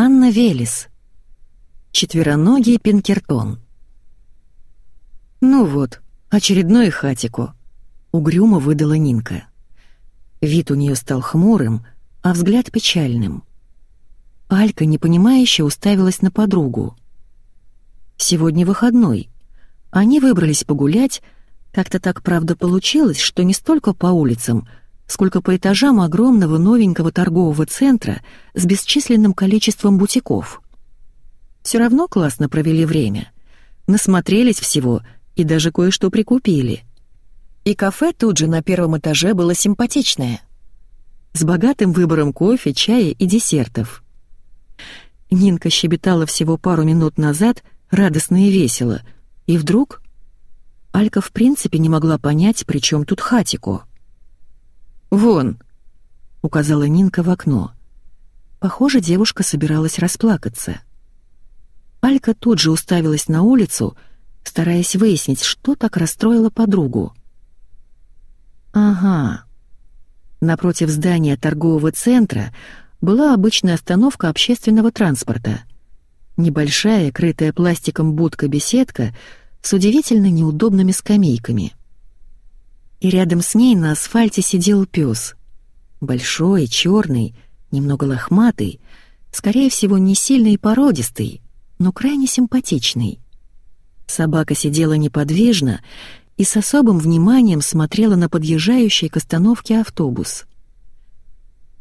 Анна Велес. Четвероногий Пинкертон. «Ну вот, очередной хатику», — угрюмо выдала Нинка. Вид у нее стал хмурым, а взгляд печальным. Алька непонимающе уставилась на подругу. Сегодня выходной. Они выбрались погулять, как-то так правда получилось, что не столько по улицам, сколько по этажам огромного новенького торгового центра с бесчисленным количеством бутиков. Все равно классно провели время. Насмотрелись всего и даже кое-что прикупили. И кафе тут же на первом этаже было симпатичное. С богатым выбором кофе, чая и десертов. Нинка щебетала всего пару минут назад — радостно и весело, и вдруг... Алька в принципе не могла понять, при чем тут хатику. «Вон!» — указала Нинка в окно. Похоже, девушка собиралась расплакаться. Алька тут же уставилась на улицу, стараясь выяснить, что так расстроило подругу. «Ага». Напротив здания торгового центра была обычная остановка общественного транспорта. Небольшая, крытая пластиком будка-беседка с удивительно неудобными скамейками. И рядом с ней на асфальте сидел пес. Большой, черный, немного лохматый, скорее всего, не сильный и породистый, но крайне симпатичный. Собака сидела неподвижно и с особым вниманием смотрела на подъезжающий к остановке автобус.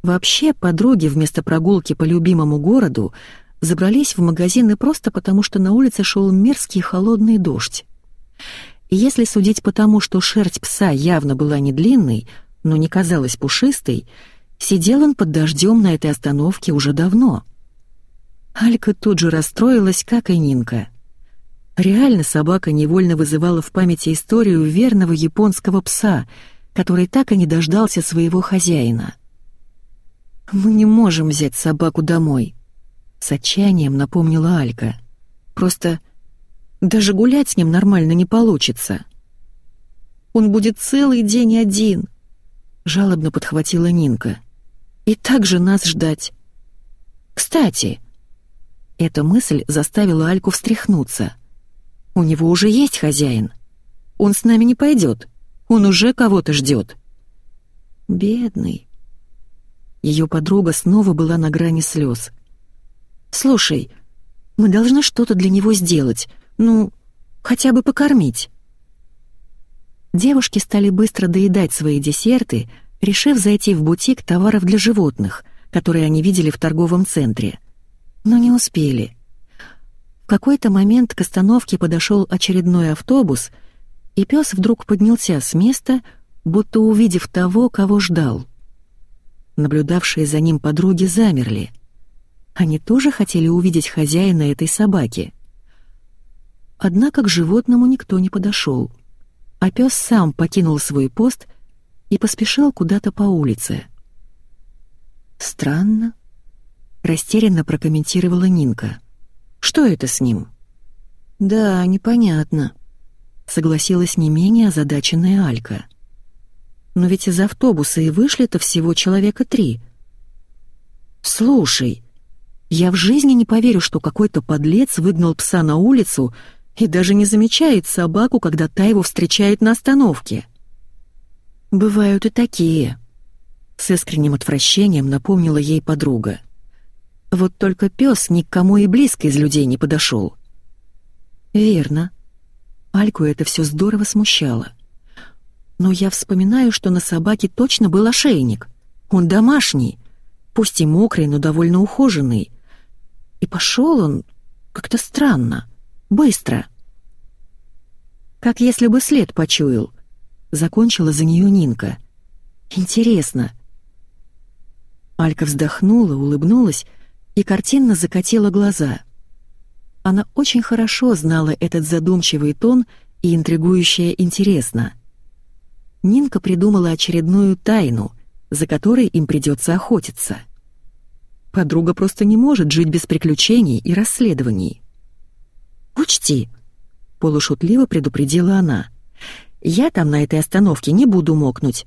Вообще, подруги вместо прогулки по любимому городу забрались в магазины просто потому, что на улице шел мерзкий холодный дождь. Если судить по тому, что шерсть пса явно была не длинной, но не казалась пушистой, сидел он под дождем на этой остановке уже давно. Алька тут же расстроилась, как и Нинка. Реально собака невольно вызывала в памяти историю верного японского пса, который так и не дождался своего хозяина. «Мы не можем взять собаку домой», с отчаянием напомнила Алька. «Просто даже гулять с ним нормально не получится». «Он будет целый день один», — жалобно подхватила Нинка. «И так же нас ждать». «Кстати...» Эта мысль заставила Альку встряхнуться. «У него уже есть хозяин. Он с нами не пойдет. Он уже кого-то ждет». «Бедный». Ее подруга снова была на грани слез. «Слушай, мы должны что-то для него сделать. Ну, хотя бы покормить». Девушки стали быстро доедать свои десерты, решив зайти в бутик товаров для животных, которые они видели в торговом центре. Но не успели. В какой-то момент к остановке подошел очередной автобус, и пес вдруг поднялся с места, будто увидев того, кого ждал. Наблюдавшие за ним подруги замерли. Они тоже хотели увидеть хозяина этой собаки. Однако к животному никто не подошел, а пес сам покинул свой пост и поспешил куда-то по улице. «Странно», — растерянно прокомментировала Нинка. «Что это с ним?» «Да, непонятно», — согласилась не менее озадаченная Алька. «Но ведь из автобуса и вышли-то всего человека три». «Слушай», я в жизни не поверю, что какой-то подлец выгнал пса на улицу и даже не замечает собаку, когда та его встречает на остановке. Бывают и такие. С искренним отвращением напомнила ей подруга. Вот только пес ни к кому и близко из людей не подошел. Верно. Альку это все здорово смущало. Но я вспоминаю, что на собаке точно был ошейник. Он домашний, пусть и мокрый, но довольно ухоженный. И пошел он как-то странно, быстро. Как если бы след почуял. Закончила за нее Нинка. Интересно. Алька вздохнула, улыбнулась и картинно закатила глаза. Она очень хорошо знала этот задумчивый тон и интригующее интересно. Нинка придумала очередную тайну, за которой им придется охотиться. Подруга просто не может жить без приключений и расследований. «Учти», — полушутливо предупредила она, — «я там на этой остановке не буду мокнуть.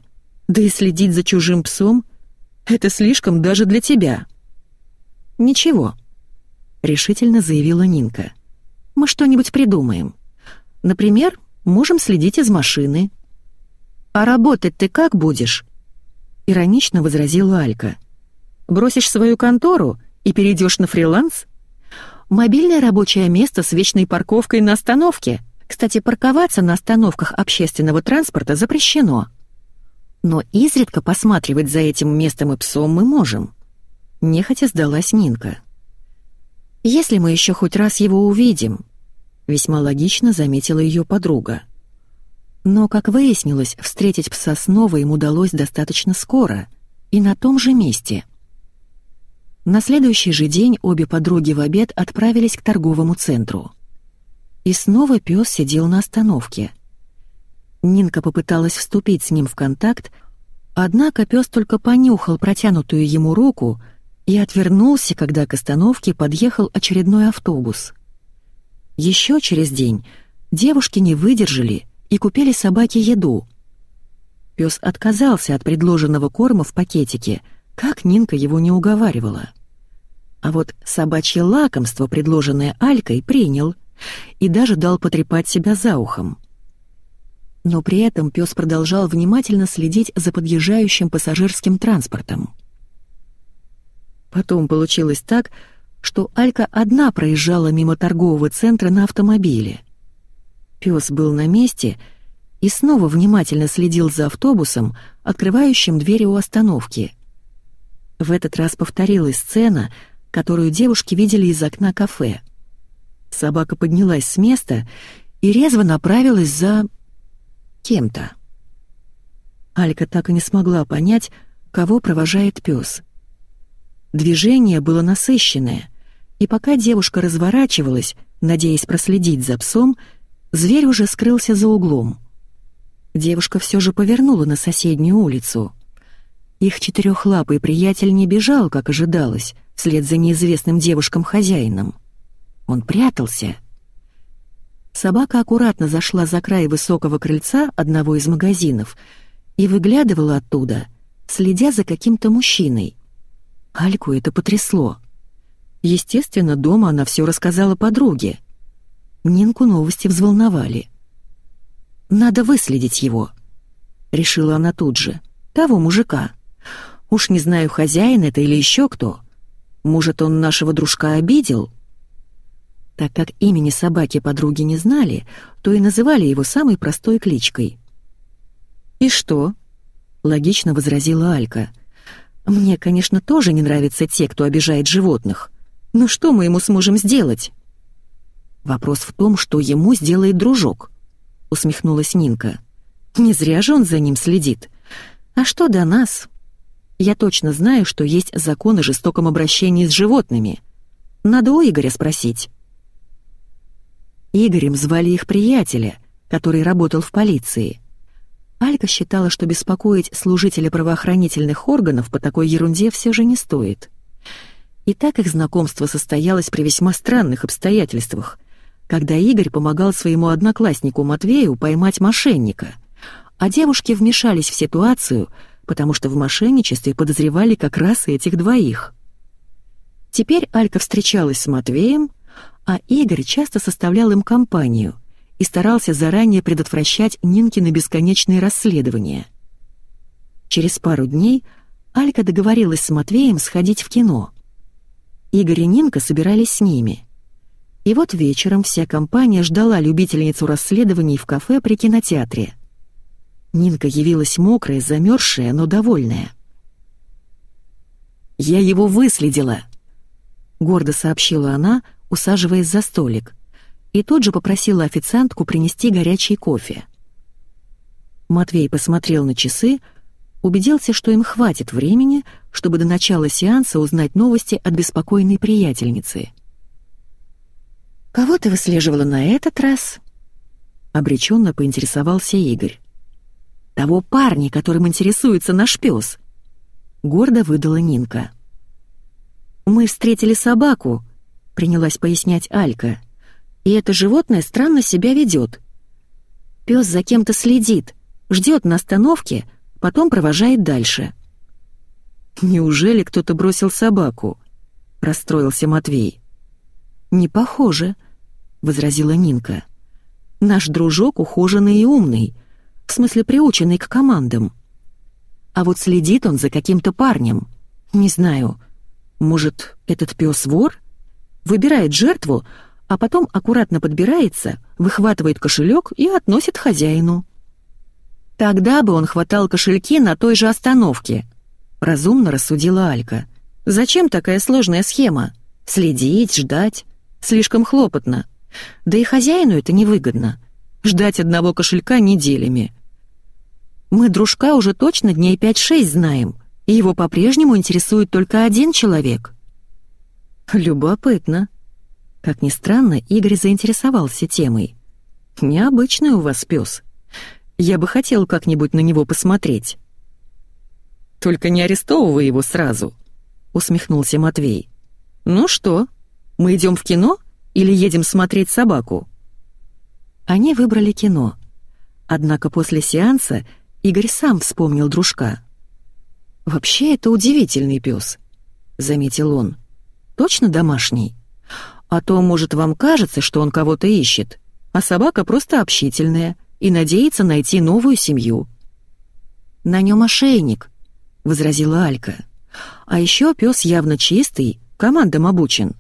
Да и следить за чужим псом — это слишком даже для тебя». «Ничего», — решительно заявила Нинка. «Мы что-нибудь придумаем. Например, можем следить из машины». «А работать ты как будешь?» — иронично возразила Алька. «Бросишь свою контору и перейдешь на фриланс?» «Мобильное рабочее место с вечной парковкой на остановке. Кстати, парковаться на остановках общественного транспорта запрещено. Но изредка посматривать за этим местом и псом мы можем». Нехотя сдалась Нинка. «Если мы еще хоть раз его увидим», — весьма логично заметила ее подруга. Но, как выяснилось, встретить пса снова им удалось достаточно скоро и на том же месте. На следующий же день обе подруги в обед отправились к торговому центру. И снова пес сидел на остановке. Нинка попыталась вступить с ним в контакт, однако пес только понюхал протянутую ему руку — и отвернулся, когда к остановке подъехал очередной автобус. Еще через день девушки не выдержали и купили собаке еду. Пес отказался от предложенного корма в пакетике, как Нинка его не уговаривала. А вот собачье лакомство, предложенное Алькой, принял и даже дал потрепать себя за ухом. Но при этом пес продолжал внимательно следить за подъезжающим пассажирским транспортом. Потом получилось так, что Алька одна проезжала мимо торгового центра на автомобиле. Пес был на месте и снова внимательно следил за автобусом, открывающим двери у остановки. В этот раз повторилась сцена, которую девушки видели из окна кафе. Собака поднялась с места и резво направилась за... кем-то. Алька так и не смогла понять, кого провожает пес. Движение было насыщенное, и пока девушка разворачивалась, надеясь проследить за псом, зверь уже скрылся за углом. Девушка все же повернула на соседнюю улицу. Их четырехлапый приятель не бежал, как ожидалось, вслед за неизвестным девушкам-хозяином. Он прятался. Собака аккуратно зашла за край высокого крыльца одного из магазинов и выглядывала оттуда, следя за каким-то мужчиной. Альку это потрясло. Естественно, дома она все рассказала подруге. Нинку новости взволновали. «Надо выследить его», — решила она тут же. «Того мужика. Уж не знаю, хозяин это или еще кто. Может, он нашего дружка обидел?» Так как имени собаки подруги не знали, то и называли его самой простой кличкой. «И что?» — логично возразила Алька. Мне, конечно, тоже не нравятся те, кто обижает животных. Но что мы ему сможем сделать? Вопрос в том, что ему сделает дружок, усмехнулась Нинка. Не зря же он за ним следит. А что до нас? Я точно знаю, что есть закон о жестоком обращении с животными. Надо у Игоря спросить. Игорем звали их приятеля, который работал в полиции. Алька считала, что беспокоить служителя правоохранительных органов по такой ерунде все же не стоит. И так их знакомство состоялось при весьма странных обстоятельствах, когда Игорь помогал своему однокласснику Матвею поймать мошенника, а девушки вмешались в ситуацию, потому что в мошенничестве подозревали как раз этих двоих. Теперь Алька встречалась с Матвеем, а Игорь часто составлял им компанию — и старался заранее предотвращать Нинкины бесконечные расследования. Через пару дней Алька договорилась с Матвеем сходить в кино. Игорь и Нинка собирались с ними. И вот вечером вся компания ждала любительницу расследований в кафе при кинотеатре. Нинка явилась мокрая, замерзшая, но довольная. «Я его выследила!» — гордо сообщила она, усаживаясь за столик и тут же попросила официантку принести горячий кофе. Матвей посмотрел на часы, убедился, что им хватит времени, чтобы до начала сеанса узнать новости от беспокойной приятельницы. «Кого ты выслеживала на этот раз?» — обреченно поинтересовался Игорь. «Того парня, которым интересуется наш пес», — гордо выдала Нинка. «Мы встретили собаку», — принялась пояснять Алька и это животное странно себя ведет. Пес за кем-то следит, ждет на остановке, потом провожает дальше. «Неужели кто-то бросил собаку?» — расстроился Матвей. «Не похоже», — возразила Нинка. «Наш дружок ухоженный и умный, в смысле приученный к командам. А вот следит он за каким-то парнем. Не знаю, может, этот пес вор? Выбирает жертву, а потом аккуратно подбирается, выхватывает кошелек и относит хозяину. Тогда бы он хватал кошельки на той же остановке, разумно рассудила Алька. Зачем такая сложная схема? Следить, ждать. Слишком хлопотно. Да и хозяину это невыгодно. Ждать одного кошелька неделями. Мы дружка уже точно дней 5-6 знаем, и его по-прежнему интересует только один человек. Любопытно. Как ни странно, Игорь заинтересовался темой. «Необычный у вас пес. Я бы хотел как-нибудь на него посмотреть». «Только не арестовывай его сразу», — усмехнулся Матвей. «Ну что, мы идем в кино или едем смотреть собаку?» Они выбрали кино. Однако после сеанса Игорь сам вспомнил дружка. «Вообще это удивительный пес», — заметил он. «Точно домашний?» А то, может, вам кажется, что он кого-то ищет, а собака просто общительная и надеется найти новую семью». «На нем ошейник», — возразила Алька. «А еще пес явно чистый, командам обучен.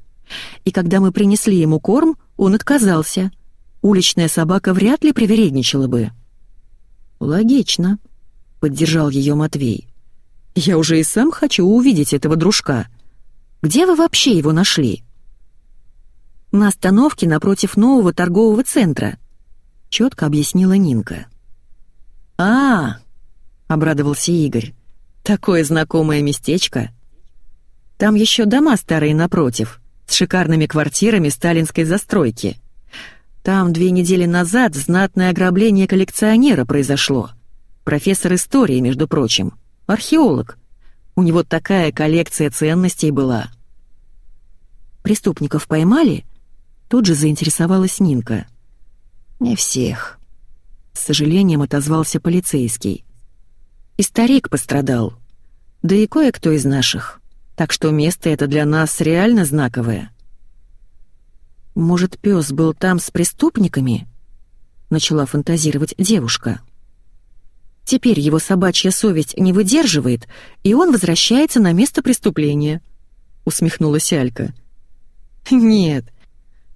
И когда мы принесли ему корм, он отказался. Уличная собака вряд ли привередничала бы». «Логично», — поддержал ее Матвей. «Я уже и сам хочу увидеть этого дружка. Где вы вообще его нашли?» на остановке напротив нового торгового центра», — четко объяснила Нинка. «А, -а — обрадовался Игорь, — такое знакомое местечко. Там еще дома старые напротив, с шикарными квартирами сталинской застройки. Там две недели назад знатное ограбление коллекционера произошло. Профессор истории, между прочим, археолог. У него такая коллекция ценностей была». «Преступников поймали?» Тут же заинтересовалась Нинка. «Не всех», — с сожалением отозвался полицейский. «И старик пострадал. Да и кое-кто из наших. Так что место это для нас реально знаковое». «Может, пес был там с преступниками?» — начала фантазировать девушка. «Теперь его собачья совесть не выдерживает, и он возвращается на место преступления», — усмехнулась Алька. «Нет,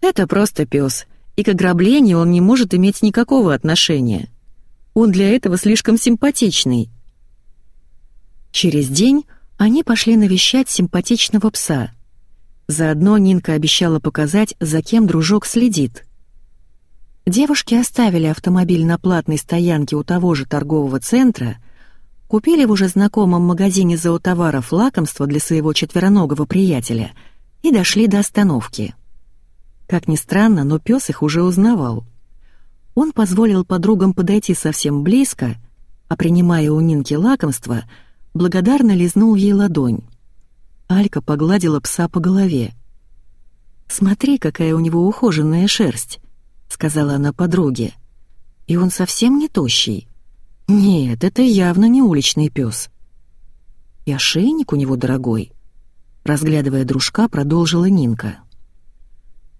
это просто пес, и к ограблению он не может иметь никакого отношения. Он для этого слишком симпатичный. Через день они пошли навещать симпатичного пса. Заодно Нинка обещала показать, за кем дружок следит. Девушки оставили автомобиль на платной стоянке у того же торгового центра, купили в уже знакомом магазине зоотоваров лакомство для своего четвероногого приятеля и дошли до остановки. Как ни странно, но пес их уже узнавал. Он позволил подругам подойти совсем близко, а принимая у Нинки лакомство, благодарно лизнул ей ладонь. Алька погладила пса по голове. «Смотри, какая у него ухоженная шерсть», — сказала она подруге. «И он совсем не тощий. Нет, это явно не уличный пес. И ошейник у него дорогой», — разглядывая дружка, продолжила Нинка.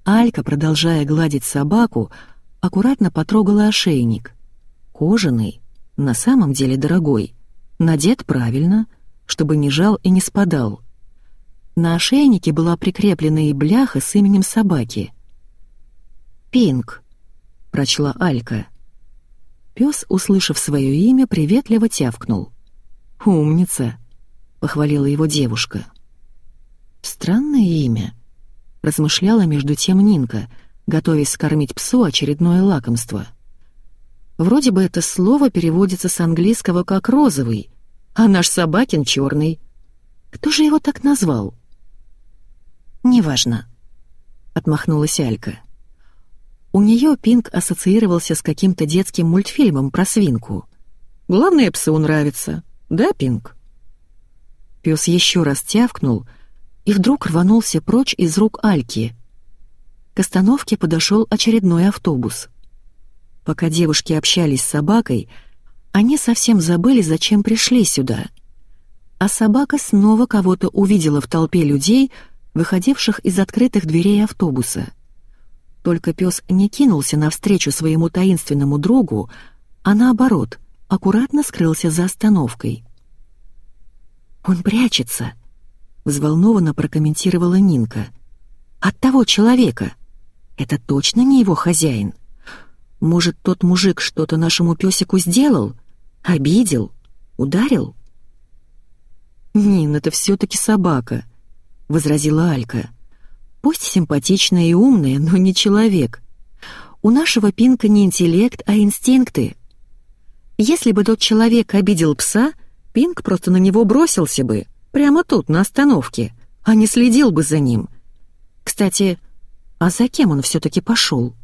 Алька, продолжая гладить собаку, аккуратно потрогала ошейник. Кожаный, на самом деле дорогой, надет правильно, чтобы не жал и не спадал. На ошейнике была прикреплена и бляха с именем собаки. «Пинк», — прочла Алька. Пес, услышав свое имя, приветливо тявкнул. «Умница», — похвалила его девушка. «Странное имя», размышляла между тем Нинка, готовясь скормить псу очередное лакомство. Вроде бы это слово переводится с английского как «розовый», а наш собакин черный. Кто же его так назвал? «Неважно», — отмахнулась Алька. У нее Пинк ассоциировался с каким-то детским мультфильмом про свинку. Главное, псу нравится. Да, Пинк? Пес еще раз тявкнул — и вдруг рванулся прочь из рук Альки. К остановке подошел очередной автобус. Пока девушки общались с собакой, они совсем забыли, зачем пришли сюда. А собака снова кого-то увидела в толпе людей, выходивших из открытых дверей автобуса. Только пес не кинулся навстречу своему таинственному другу, а наоборот, аккуратно скрылся за остановкой. «Он прячется», — взволнованно прокомментировала Нинка. «От того человека. Это точно не его хозяин. Может, тот мужик что-то нашему песику сделал? Обидел? Ударил?» «Нин, это все-таки собака», — возразила Алька. «Пусть симпатичная и умная, но не человек. У нашего Пинка не интеллект, а инстинкты. Если бы тот человек обидел пса, Пинк просто на него бросился бы, прямо тут, на остановке, а не следил бы за ним. Кстати, а за кем он все-таки пошел?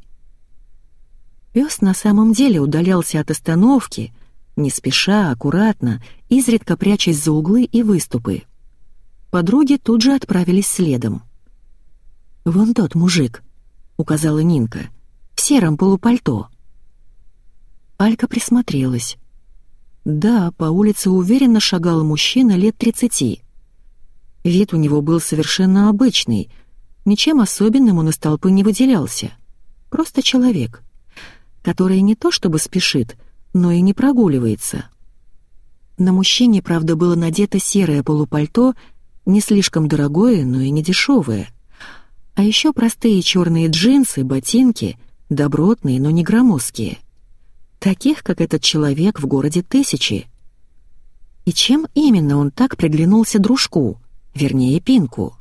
Пес на самом деле удалялся от остановки, не спеша, аккуратно, изредка прячась за углы и выступы. Подруги тут же отправились следом. «Вон тот мужик», — указала Нинка, — «в сером полупальто». Алька присмотрелась. Да, по улице уверенно шагал мужчина лет тридцати. Вид у него был совершенно обычный, ничем особенным он из толпы не выделялся. Просто человек, который не то чтобы спешит, но и не прогуливается. На мужчине, правда, было надето серое полупальто, не слишком дорогое, но и не дешевое. А еще простые черные джинсы, ботинки, добротные, но не громоздкие — Таких, как этот человек, в городе тысячи. И чем именно он так приглянулся дружку, вернее, Пинку?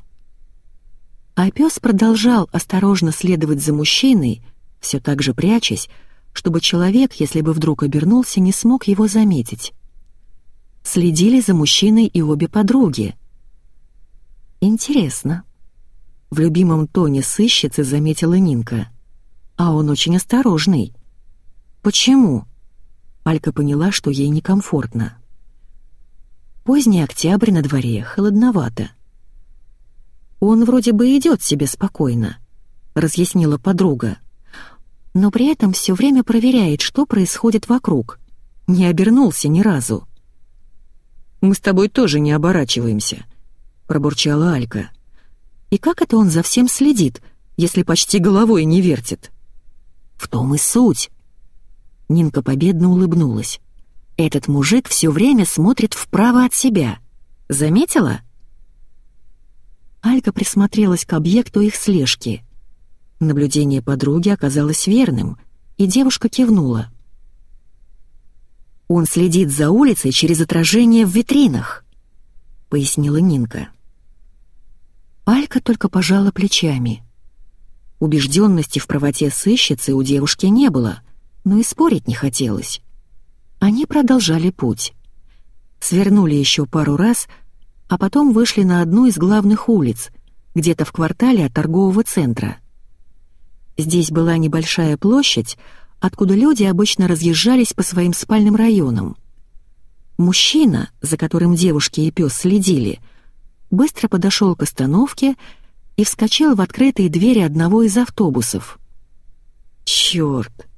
А пес продолжал осторожно следовать за мужчиной, все так же прячась, чтобы человек, если бы вдруг обернулся, не смог его заметить. Следили за мужчиной и обе подруги. Интересно. В любимом тоне сыщицы заметила Нинка. А он очень осторожный. «Почему?» Алька поняла, что ей некомфортно. Поздний октябрь на дворе, холодновато. «Он вроде бы идет себе спокойно», — разъяснила подруга. «Но при этом все время проверяет, что происходит вокруг. Не обернулся ни разу». «Мы с тобой тоже не оборачиваемся», — пробурчала Алька. «И как это он за всем следит, если почти головой не вертит?» «В том и суть», Нинка победно улыбнулась. «Этот мужик все время смотрит вправо от себя. Заметила?» Алька присмотрелась к объекту их слежки. Наблюдение подруги оказалось верным, и девушка кивнула. «Он следит за улицей через отражение в витринах», — пояснила Нинка. Алька только пожала плечами. Убежденности в правоте сыщицы у девушки не было — но и спорить не хотелось. Они продолжали путь. Свернули еще пару раз, а потом вышли на одну из главных улиц, где-то в квартале от торгового центра. Здесь была небольшая площадь, откуда люди обычно разъезжались по своим спальным районам. Мужчина, за которым девушки и пес следили, быстро подошел к остановке и вскочил в открытые двери одного из автобусов. «Черт!»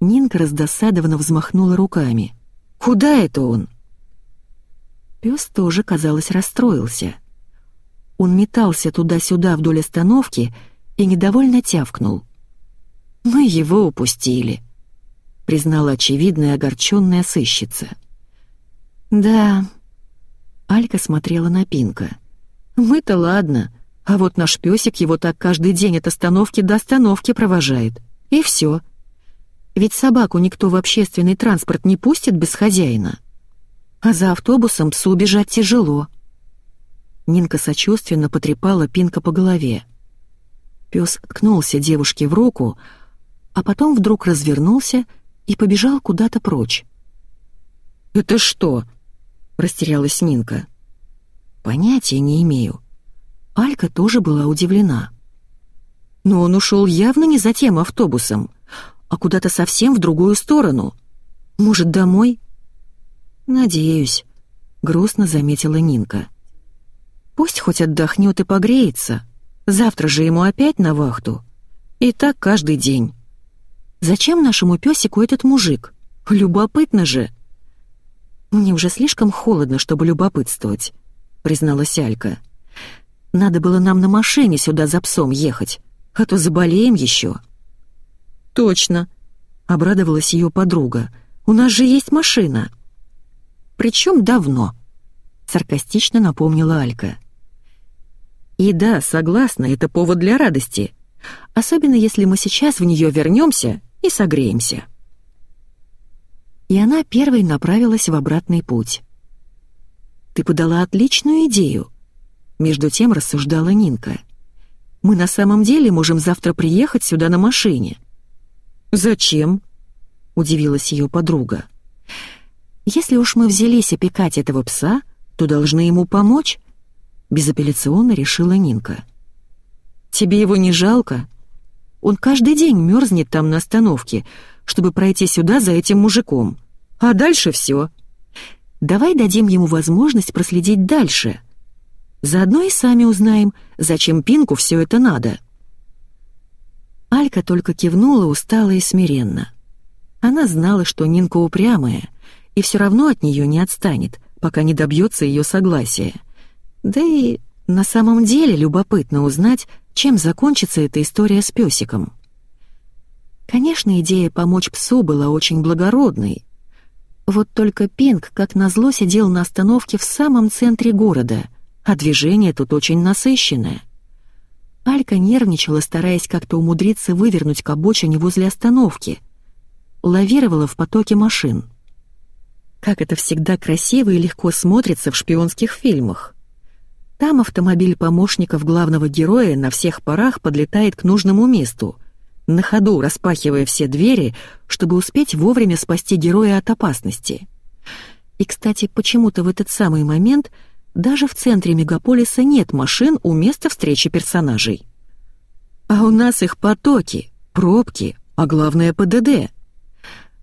Нинка раздосадованно взмахнула руками. «Куда это он?» Пес тоже, казалось, расстроился. Он метался туда-сюда вдоль остановки и недовольно тявкнул. «Мы его упустили», — признала очевидная огорченная сыщица. «Да...» — Алька смотрела на Пинка. «Мы-то ладно, а вот наш песик его так каждый день от остановки до остановки провожает. И все. Ведь собаку никто в общественный транспорт не пустит без хозяина. А за автобусом псу убежать тяжело. Нинка сочувственно потрепала Пинка по голове. Пес ткнулся девушке в руку, а потом вдруг развернулся и побежал куда-то прочь. «Это что?» — растерялась Нинка. «Понятия не имею». Алька тоже была удивлена. Но он ушел явно не за тем автобусом а куда-то совсем в другую сторону. Может, домой? Надеюсь, грустно заметила Нинка. Пусть хоть отдохнет и погреется. Завтра же ему опять на вахту. И так каждый день. Зачем нашему песику этот мужик? Любопытно же. Мне уже слишком холодно, чтобы любопытствовать, призналась Алька. Надо было нам на машине сюда за псом ехать, а то заболеем еще». «Точно», — обрадовалась ее подруга. «У нас же есть машина». «Причем давно», — саркастично напомнила Алька. «И да, согласна, это повод для радости, особенно если мы сейчас в нее вернемся и согреемся». И она первой направилась в обратный путь. «Ты подала отличную идею», — между тем рассуждала Нинка. «Мы на самом деле можем завтра приехать сюда на машине». «Зачем?» — удивилась ее подруга. «Если уж мы взялись опекать этого пса, то должны ему помочь», — безапелляционно решила Нинка. «Тебе его не жалко? Он каждый день мерзнет там на остановке, чтобы пройти сюда за этим мужиком. А дальше все. Давай дадим ему возможность проследить дальше. Заодно и сами узнаем, зачем Пинку все это надо». Алька только кивнула устало и смиренно. Она знала, что Нинка упрямая, и все равно от нее не отстанет, пока не добьется ее согласия. Да и на самом деле любопытно узнать, чем закончится эта история с песиком. Конечно, идея помочь псу была очень благородной. Вот только Пинг, как назло, сидел на остановке в самом центре города, а движение тут очень насыщенное. Алька нервничала, стараясь как-то умудриться вывернуть к обочине возле остановки. Лавировала в потоке машин. Как это всегда красиво и легко смотрится в шпионских фильмах. Там автомобиль помощников главного героя на всех парах подлетает к нужному месту, на ходу распахивая все двери, чтобы успеть вовремя спасти героя от опасности. И, кстати, почему-то в этот самый момент даже в центре мегаполиса нет машин у места встречи персонажей. А у нас их потоки, пробки, а главное ПДД.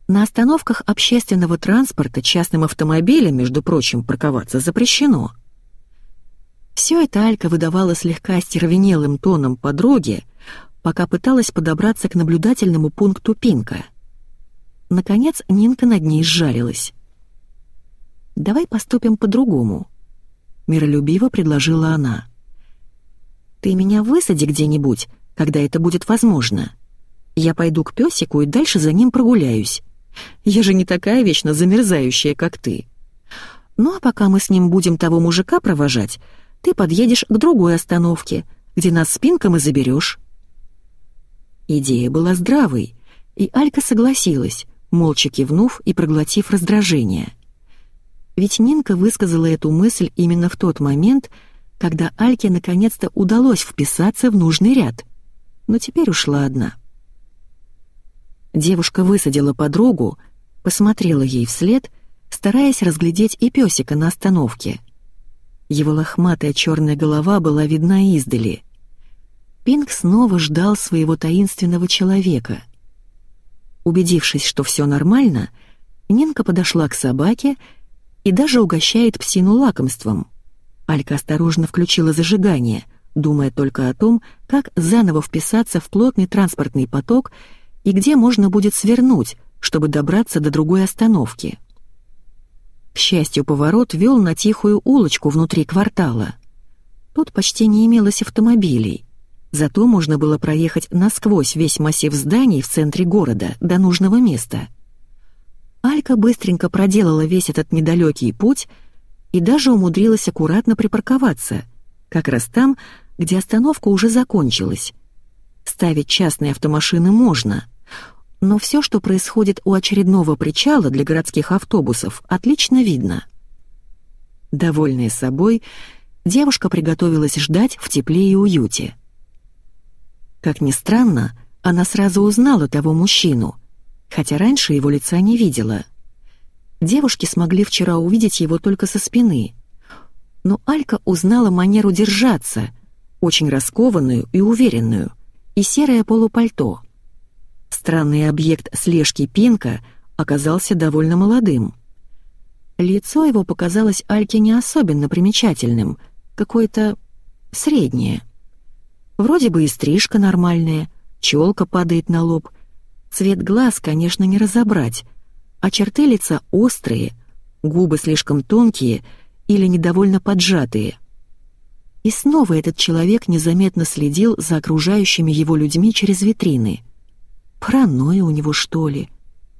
На остановках общественного транспорта частным автомобилям, между прочим, парковаться запрещено. Все это Алька выдавала слегка остервенелым тоном подруге, пока пыталась подобраться к наблюдательному пункту Пинка. Наконец Нинка над ней сжалилась. «Давай поступим по-другому», — миролюбиво предложила она. «Ты меня высади где-нибудь, когда это будет возможно. Я пойду к песику и дальше за ним прогуляюсь. Я же не такая вечно замерзающая, как ты. Ну а пока мы с ним будем того мужика провожать, ты подъедешь к другой остановке, где нас спинком и заберешь. Идея была здравой, и Алька согласилась, молча кивнув и проглотив раздражение. Ведь Нинка высказала эту мысль именно в тот момент, когда Альке наконец-то удалось вписаться в нужный ряд. Но теперь ушла одна. Девушка высадила подругу, посмотрела ей вслед, стараясь разглядеть и песика на остановке. Его лохматая черная голова была видна издали. Пинг снова ждал своего таинственного человека. Убедившись, что все нормально, Нинка подошла к собаке и даже угощает псину лакомством. Алька осторожно включила зажигание, думая только о том, как заново вписаться в плотный транспортный поток — и где можно будет свернуть, чтобы добраться до другой остановки. К счастью, поворот вел на тихую улочку внутри квартала. Тут почти не имелось автомобилей, зато можно было проехать насквозь весь массив зданий в центре города до нужного места. Алька быстренько проделала весь этот недалекий путь и даже умудрилась аккуратно припарковаться, как раз там, где остановка уже закончилась. Ставить частные автомашины можно, но все, что происходит у очередного причала для городских автобусов, отлично видно. Довольная собой, девушка приготовилась ждать в тепле и уюте. Как ни странно, она сразу узнала того мужчину, хотя раньше его лица не видела. Девушки смогли вчера увидеть его только со спины. Но Алька узнала манеру держаться, очень раскованную и уверенную, и серое полупальто — Странный объект слежки Пинка оказался довольно молодым. Лицо его показалось Альке не особенно примечательным, какое-то среднее. Вроде бы и стрижка нормальная, челка падает на лоб. Цвет глаз, конечно, не разобрать, а черты лица острые, губы слишком тонкие или недовольно поджатые. И снова этот человек незаметно следил за окружающими его людьми через витрины. Паранойя у него, что ли?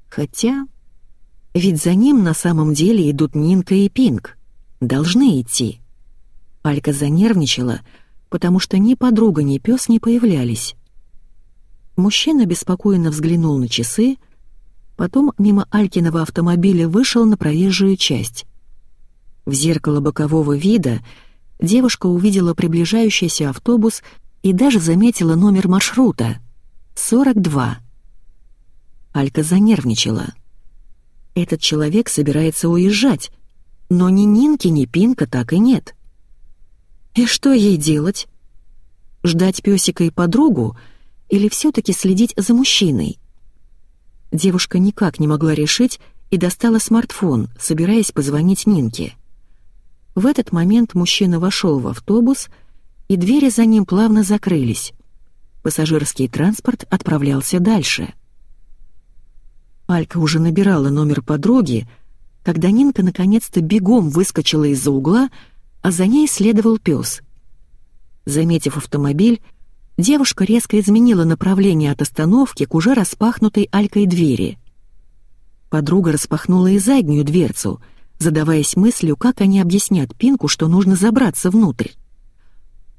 Хотя... Ведь за ним на самом деле идут Нинка и Пинг. Должны идти. Алька занервничала, потому что ни подруга, ни пес не появлялись. Мужчина беспокойно взглянул на часы, потом мимо Алькиного автомобиля вышел на проезжую часть. В зеркало бокового вида девушка увидела приближающийся автобус и даже заметила номер маршрута — 42. Алька занервничала. Этот человек собирается уезжать, но ни Нинки, ни Пинка так и нет. И что ей делать? Ждать пёсика и подругу или все таки следить за мужчиной? Девушка никак не могла решить и достала смартфон, собираясь позвонить Нинке. В этот момент мужчина вошел в автобус, и двери за ним плавно закрылись. Пассажирский транспорт отправлялся дальше. Алька уже набирала номер подруги, когда Нинка наконец-то бегом выскочила из-за угла, а за ней следовал пес. Заметив автомобиль, девушка резко изменила направление от остановки к уже распахнутой Алькой двери. Подруга распахнула и заднюю дверцу, задаваясь мыслью, как они объяснят Пинку, что нужно забраться внутрь.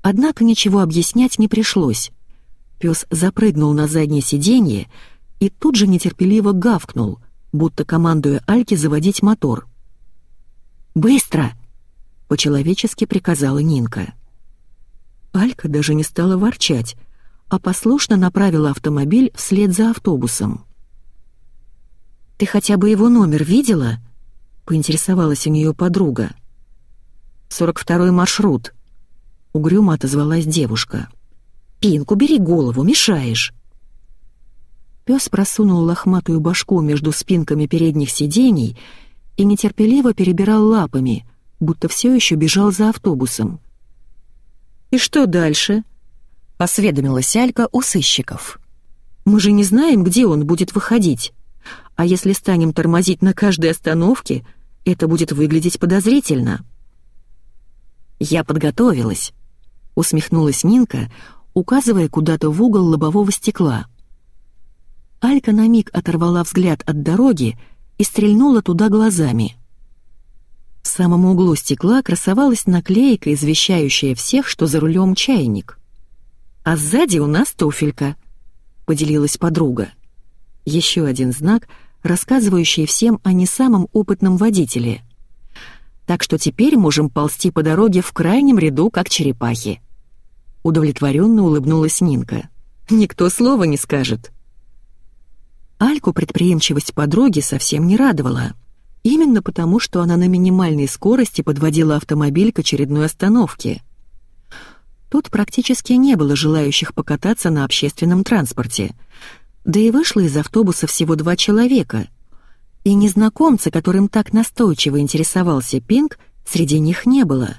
Однако ничего объяснять не пришлось. Пес запрыгнул на заднее сиденье и тут же нетерпеливо гавкнул, будто командуя Альке заводить мотор. «Быстро!» — по-человечески приказала Нинка. Алька даже не стала ворчать, а послушно направила автомобиль вслед за автобусом. «Ты хотя бы его номер видела?» — поинтересовалась у нее подруга. «Сорок второй маршрут», — угрюмо отозвалась девушка. «Пинку, бери голову, мешаешь». Пес просунул лохматую башку между спинками передних сидений и нетерпеливо перебирал лапами, будто все еще бежал за автобусом. «И что дальше?» — осведомилась Алька у сыщиков. «Мы же не знаем, где он будет выходить. А если станем тормозить на каждой остановке, это будет выглядеть подозрительно». «Я подготовилась», — усмехнулась Нинка, указывая куда-то в угол лобового стекла. Алька на миг оторвала взгляд от дороги и стрельнула туда глазами. В самом углу стекла красовалась наклейка, извещающая всех, что за рулем чайник. «А сзади у нас туфелька», — поделилась подруга. Еще один знак, рассказывающий всем о не самом опытном водителе. Так что теперь можем ползти по дороге в крайнем ряду, как черепахи. Удовлетворенно улыбнулась Нинка. «Никто слова не скажет». Альку предприимчивость подруги совсем не радовала. Именно потому, что она на минимальной скорости подводила автомобиль к очередной остановке. Тут практически не было желающих покататься на общественном транспорте. Да и вышло из автобуса всего два человека. И незнакомца, которым так настойчиво интересовался Пинг, среди них не было.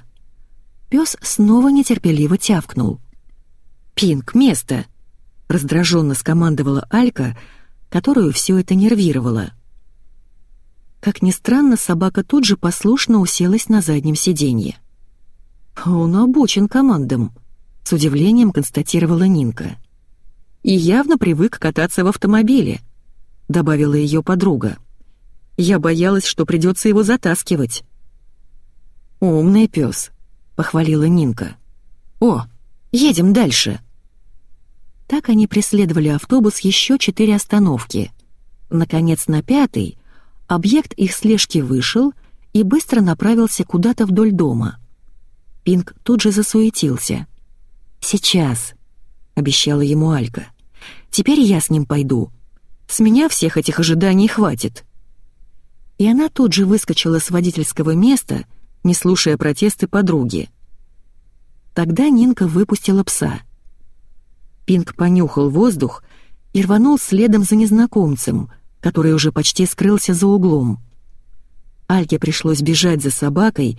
Пес снова нетерпеливо тявкнул. «Пинг, место!» — раздраженно скомандовала Алька, которую все это нервировало. Как ни странно, собака тут же послушно уселась на заднем сиденье. «Он обучен командам», — с удивлением констатировала Нинка. «И явно привык кататься в автомобиле», — добавила ее подруга. «Я боялась, что придется его затаскивать». «Умный пес», — похвалила Нинка. «О, едем дальше». Так они преследовали автобус еще четыре остановки. Наконец, на пятой Объект их слежки вышел и быстро направился куда-то вдоль дома. Пинг тут же засуетился. «Сейчас», — обещала ему Алька. «Теперь я с ним пойду. С меня всех этих ожиданий хватит». И она тут же выскочила с водительского места, не слушая протесты подруги. Тогда Нинка выпустила пса. Пинг понюхал воздух и рванул следом за незнакомцем — который уже почти скрылся за углом. Альке пришлось бежать за собакой,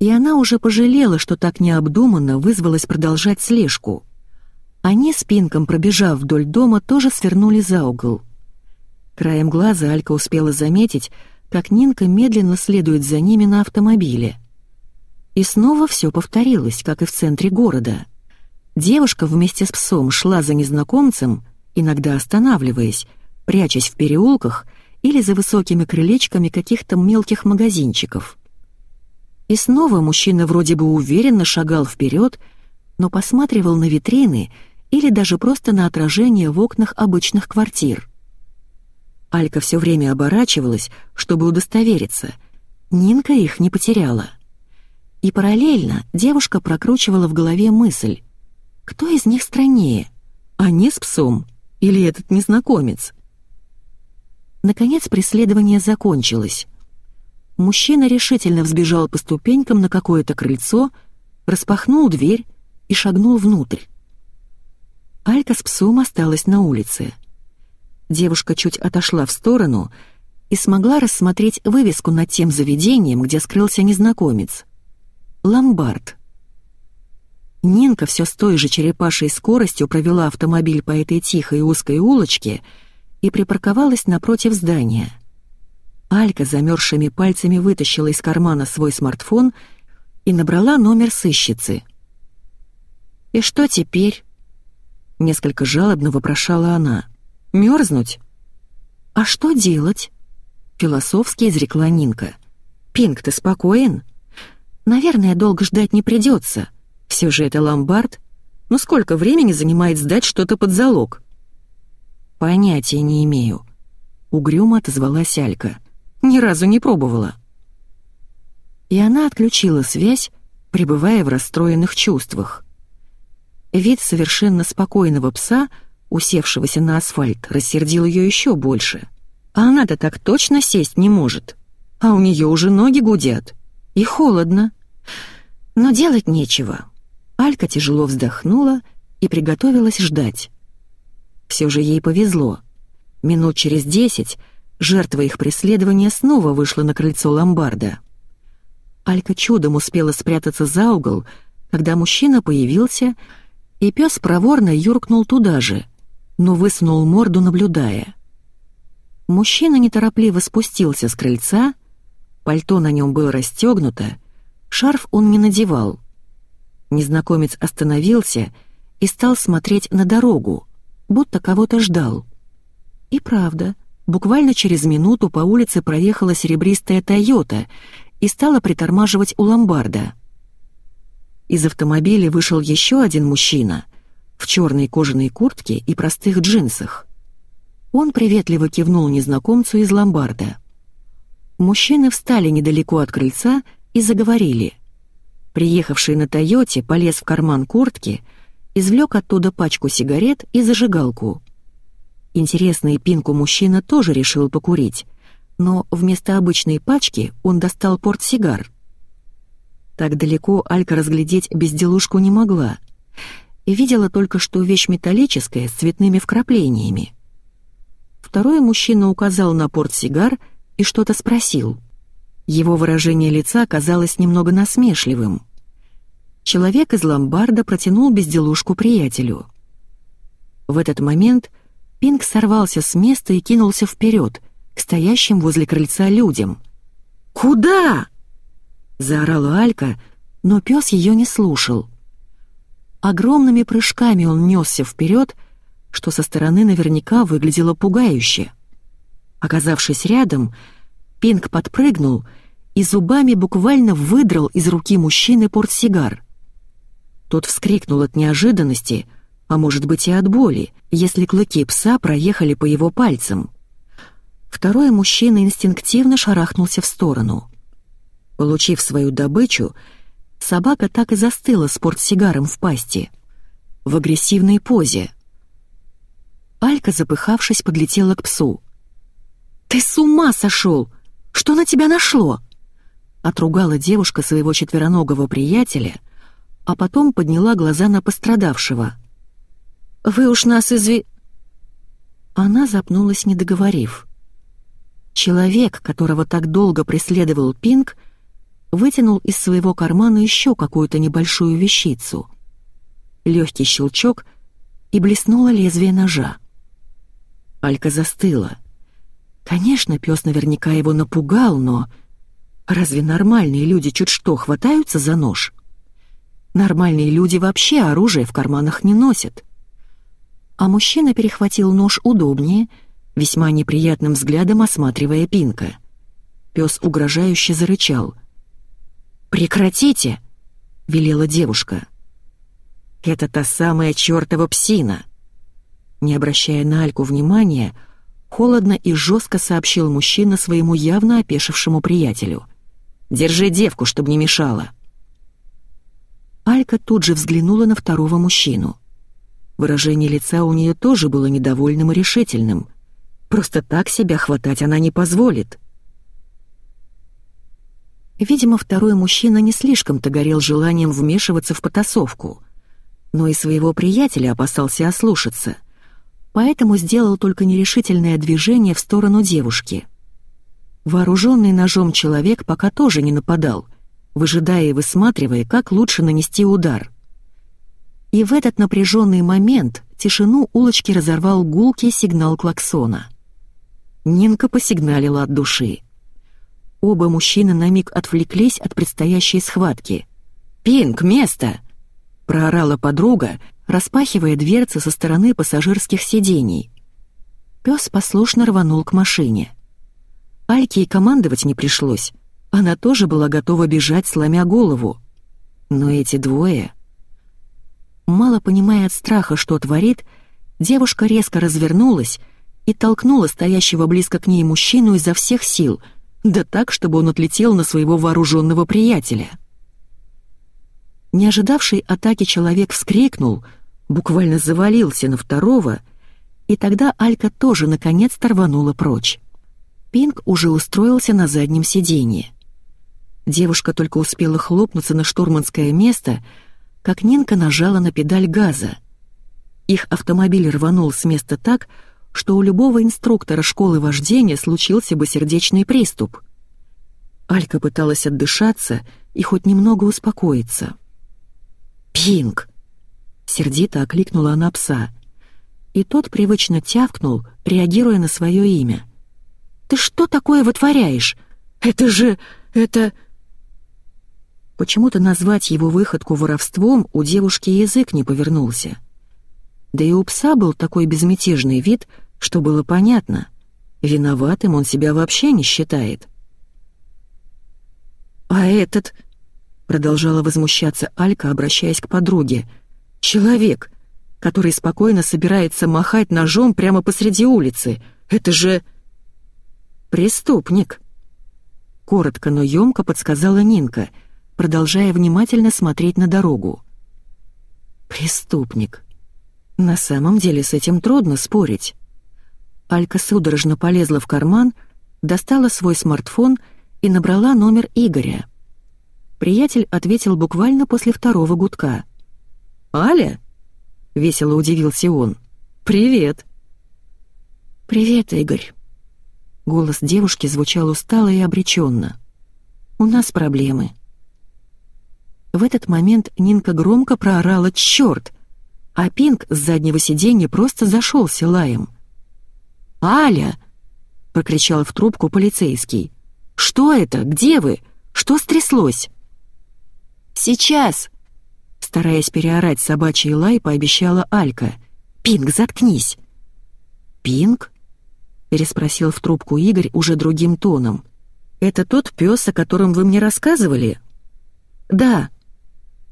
и она уже пожалела, что так необдуманно вызвалась продолжать слежку. Они с Пинком, пробежав вдоль дома, тоже свернули за угол. Краем глаза Алька успела заметить, как Нинка медленно следует за ними на автомобиле. И снова все повторилось, как и в центре города. Девушка вместе с псом шла за незнакомцем, иногда останавливаясь, прячась в переулках или за высокими крылечками каких-то мелких магазинчиков. И снова мужчина вроде бы уверенно шагал вперед, но посматривал на витрины или даже просто на отражение в окнах обычных квартир. Алька все время оборачивалась, чтобы удостовериться. Нинка их не потеряла. И параллельно девушка прокручивала в голове мысль. Кто из них страннее? Они с псом? Или этот незнакомец? Наконец преследование закончилось. Мужчина решительно взбежал по ступенькам на какое-то крыльцо, распахнул дверь и шагнул внутрь. Алька с псом осталась на улице. Девушка чуть отошла в сторону и смогла рассмотреть вывеску над тем заведением, где скрылся незнакомец. «Ломбард». Нинка все с той же черепашей скоростью провела автомобиль по этой тихой узкой улочке и припарковалась напротив здания. Алька замерзшими пальцами вытащила из кармана свой смартфон и набрала номер сыщицы. «И что теперь?» Несколько жалобно вопрошала она. Мерзнуть? А что делать? Философски изрекла Нинка. Пинг, ты спокоен? Наверное, долго ждать не придется. Все же это ломбард. Но сколько времени занимает сдать что-то под залог? Понятия не имею. Угрюмо отозвалась Алька. Ни разу не пробовала. И она отключила связь, пребывая в расстроенных чувствах. Вид совершенно спокойного пса — усевшегося на асфальт, рассердил ее еще больше. А она-то так точно сесть не может. А у нее уже ноги гудят. И холодно. Но делать нечего. Алька тяжело вздохнула и приготовилась ждать. Все же ей повезло. Минут через десять жертва их преследования снова вышла на крыльцо ломбарда. Алька чудом успела спрятаться за угол, когда мужчина появился, и пес проворно юркнул туда же, но высунул морду, наблюдая. Мужчина неторопливо спустился с крыльца, пальто на нем было расстегнуто, шарф он не надевал. Незнакомец остановился и стал смотреть на дорогу, будто кого-то ждал. И правда, буквально через минуту по улице проехала серебристая «Тойота» и стала притормаживать у ломбарда. Из автомобиля вышел еще один мужчина — в черной кожаной куртке и простых джинсах. Он приветливо кивнул незнакомцу из ломбарда. Мужчины встали недалеко от крыльца и заговорили. Приехавший на «Тойоте» полез в карман куртки, извлек оттуда пачку сигарет и зажигалку. Интересный пинку мужчина тоже решил покурить, но вместо обычной пачки он достал портсигар. Так далеко Алька разглядеть безделушку не могла — и видела только, что вещь металлическая с цветными вкраплениями. Второй мужчина указал на портсигар и что-то спросил. Его выражение лица казалось немного насмешливым. Человек из ломбарда протянул безделушку приятелю. В этот момент Пинк сорвался с места и кинулся вперед, к стоящим возле крыльца людям. «Куда?» — заорала Алька, но пес ее не слушал. Огромными прыжками он несся вперед, что со стороны наверняка выглядело пугающе. Оказавшись рядом, Пинк подпрыгнул и зубами буквально выдрал из руки мужчины портсигар. Тот вскрикнул от неожиданности, а может быть и от боли, если клыки пса проехали по его пальцам. Второй мужчина инстинктивно шарахнулся в сторону. Получив свою добычу, Собака так и застыла с портсигаром в пасти. В агрессивной позе. Алька, запыхавшись, подлетела к псу. «Ты с ума сошел! Что на тебя нашло?» Отругала девушка своего четвероногого приятеля, а потом подняла глаза на пострадавшего. «Вы уж нас изви...» Она запнулась, не договорив. Человек, которого так долго преследовал Пинк, — вытянул из своего кармана еще какую-то небольшую вещицу. Легкий щелчок, и блеснуло лезвие ножа. Алька застыла. Конечно, пес наверняка его напугал, но... Разве нормальные люди чуть что хватаются за нож? Нормальные люди вообще оружие в карманах не носят. А мужчина перехватил нож удобнее, весьма неприятным взглядом осматривая Пинка. Пес угрожающе зарычал. «Прекратите!» — велела девушка. «Это та самая чертова псина!» Не обращая на Альку внимания, холодно и жестко сообщил мужчина своему явно опешившему приятелю. «Держи девку, чтобы не мешала!» Алька тут же взглянула на второго мужчину. Выражение лица у нее тоже было недовольным и решительным. Просто так себя хватать она не позволит. Видимо, второй мужчина не слишком-то горел желанием вмешиваться в потасовку, но и своего приятеля опасался ослушаться, поэтому сделал только нерешительное движение в сторону девушки. Вооруженный ножом человек пока тоже не нападал — выжидая и высматривая, как лучше нанести удар. И в этот напряженный момент тишину улочки разорвал гулкий сигнал клаксона. Нинка посигналила от души. Оба мужчины на миг отвлеклись от предстоящей схватки. «Пинг, место!» — проорала подруга, распахивая дверцы со стороны пассажирских сидений. Пес послушно рванул к машине. Альке и командовать не пришлось. Она тоже была готова бежать, сломя голову. Но эти двое... Мало понимая от страха, что творит, девушка резко развернулась и толкнула стоящего близко к ней мужчину изо всех сил, да так, чтобы он отлетел на своего вооруженного приятеля. Не ожидавший атаки человек вскрикнул, буквально завалился на второго, и тогда Алька тоже наконец-то рванула прочь. Пинг уже устроился на заднем сиденье. Девушка только успела хлопнуться на штурманское место, как Нинка нажала на педаль газа. Их автомобиль рванул с места так, что у любого инструктора школы вождения случился бы сердечный приступ. Алька пыталась отдышаться и хоть немного успокоиться. «Пинг!» — сердито окликнула она пса. И тот привычно тявкнул, реагируя на свое имя. «Ты что такое вытворяешь? Это же... это...» Почему-то назвать его выходку воровством у девушки язык не повернулся. Да и у пса был такой безмятежный вид, что было понятно. Виноватым он себя вообще не считает. «А этот...» — продолжала возмущаться Алька, обращаясь к подруге. «Человек, который спокойно собирается махать ножом прямо посреди улицы. Это же...» «Преступник!» Коротко, но ёмко подсказала Нинка — продолжая внимательно смотреть на дорогу. «Преступник. На самом деле с этим трудно спорить». Алька судорожно полезла в карман, достала свой смартфон и набрала номер Игоря. Приятель ответил буквально после второго гудка. «Аля?» — весело удивился он. «Привет!» «Привет, Игорь!» Голос девушки звучал устало и обреченно. «У нас проблемы. В этот момент Нинка громко проорала «Чёрт!», а Пинк с заднего сиденья просто зашелся лаем. «Аля!» — прокричал в трубку полицейский. «Что это? Где вы? Что стряслось?» «Сейчас!» — стараясь переорать собачий лай, пообещала Алька. «Пинк, заткнись!» «Пинк?» — переспросил в трубку Игорь уже другим тоном. «Это тот пес, о котором вы мне рассказывали?» «Да»,